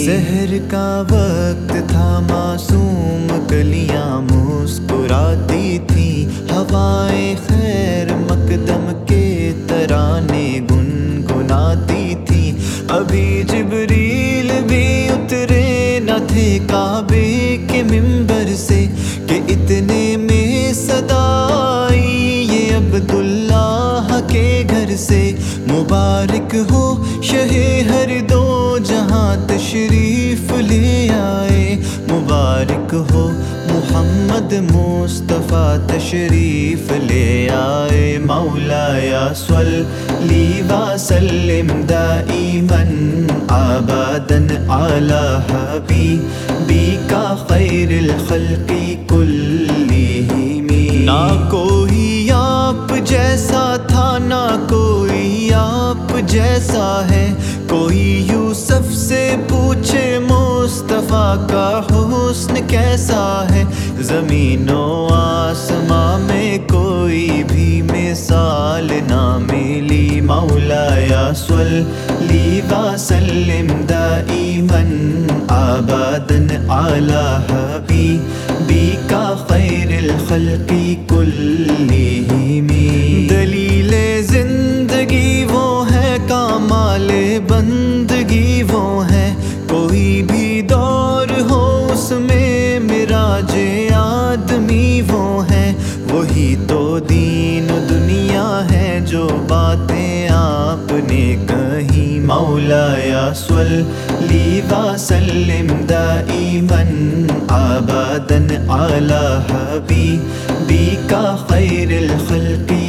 सहर का वक्त था मासूम कलियाँ मुस्कुराती थी। हवाएँ खैर मकदम के तराने गुनगुनाती थी। अभी जिबरील भी उतरे न थे काबे के मिंबर से, कि इतने में सदाई ये अब्दुल्लाह के घर से। मुबारक हो शहे हर दो जहाँ तशरीफ़ ले आए। मुबारक हो मोहम्मद मुस्तफ़ा तशरीफ़ ले आए। मौलाया सल ली वसल्लम दाईमन आबादन आला हबीबी का खैर खल्की कुल्लिहिमी ना कोई आप जैसा था, ना कोई आप जैसा है। कोई से पूछे मुस्तफ़ा का हुस्न कैसा है? ज़मीनों आसमां में कोई भी मिसाल ना मिली। मौलाया सल ली वसल्लम दाईमन आबादन आला हबीबी का खैर खल्की कुल्लिहिमी दलील ज़िंदगी वो है कामाले बंदगी वही तो दीन दुनिया है जो बातें आपने कही। मौलाया सल ली वसल्लम दाईमन आबादन आला हबीबी का खैर खल्की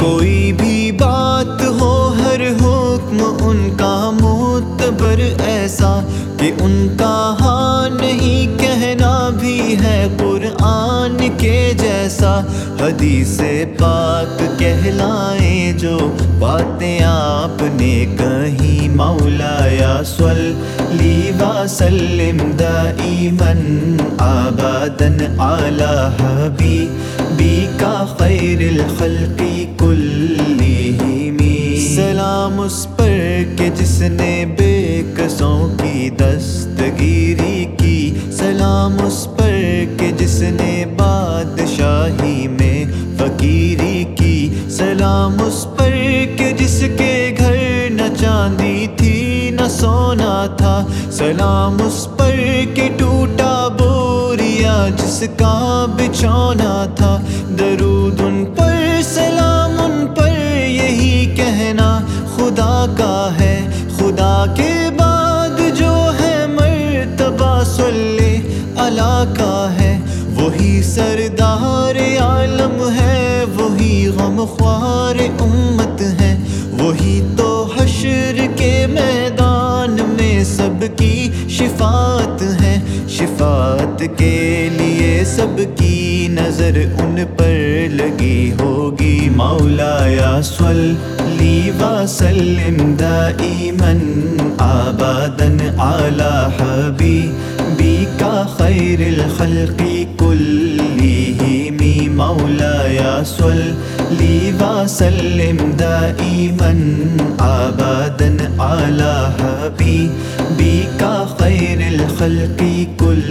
कोई भी बात हो, हर हुक्म उनका मोतबर ऐसा कि उनका हाँ नहीं है कुरान के जैसा। हदीस पाक कहलाए जो बातें आपने कही मौलाया सल ली वसल्लम दाईमन आबादन आला हबीबी का खैर खल्की कुल्लिहिमी सलाम उस पर के जिसने बेकसों की दस्तगीरी की। सलाम उस पर के जिसने बादशाही में फकीरी की सलाम, उस पर के जिसके घर न चांदी थी, न सोना था। सलाम, उस पर के टूटा बोरिया जिसका बिछौना था। दरूद उन पर, सलाम उन पर, यही कहना खुदा का है। वही सरदार आलम है, वही गम ख्वार उम्मत है। वही तो हशर के मैदान में सबकी शिफात है। शिफात के लिए सबकी नज़र उन पर लगी होगी। मौलाया सल ली वसल्लम दाईमन आबादन आला हबीबी का खैर खल्की कुल्लिहिमी मौलाया सल ली वसल्लम दाईमन आबादन आला हबीबी का खैर खल्की कुल